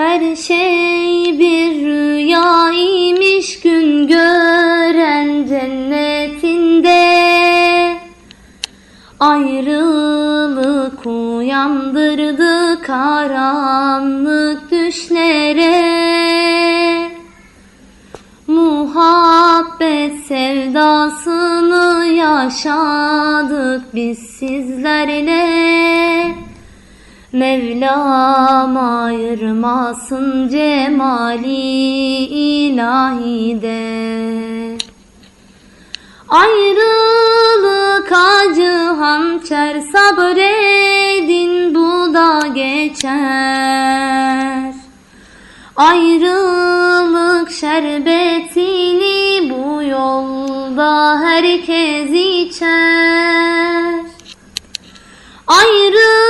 Her şey bir rüyaymış gün gören cennetinde. Ayrılık uyandırdı karanlık düşlere. Muhabbet sevdasını yaşadık biz sizlerle Mevlam ayırmasın cemali ilahide Ayrılık acı hançer sabredin bu da geçer. Ayrılık şerbetini bu yolda herkes içer. Ayrılık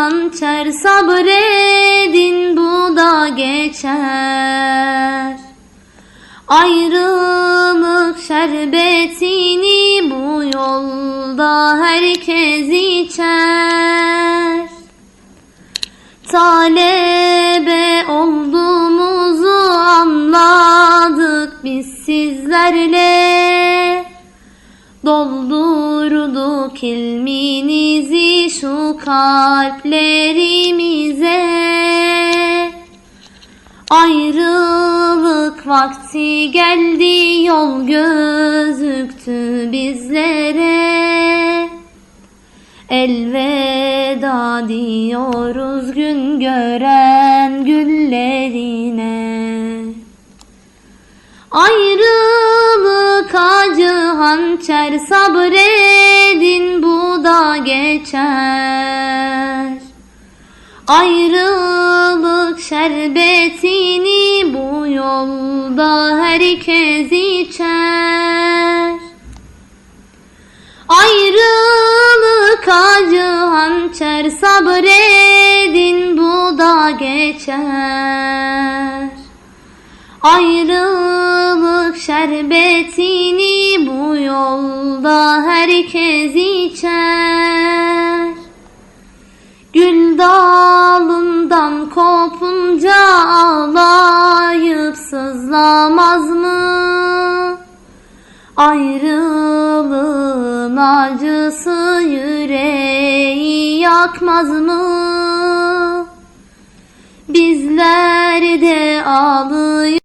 hançer sabredin bu da geçer. Ayrılık şerbetini bu yolda herkes içer. Talebe olduğumuzu anladık biz sizlerle Doldurduk ilminizi şu kalplerimize. Ayrılık vakti geldi yol gözüktü bizlere. Elveda diyoruz gün gören güllerine. Ayrılık hançer sabredin bu da geçer. Ayrılık şerbetini bu yolda herkes içer. Ayrılık acı hançer sabredin bu da geçer. Ayrılık şerbetini bu yolda herkes içer Gül dalından kopunca ağlayıp sızlamaz mı? Ayrılığın acısı yüreği yakmaz mı? Bizler de ağlıyor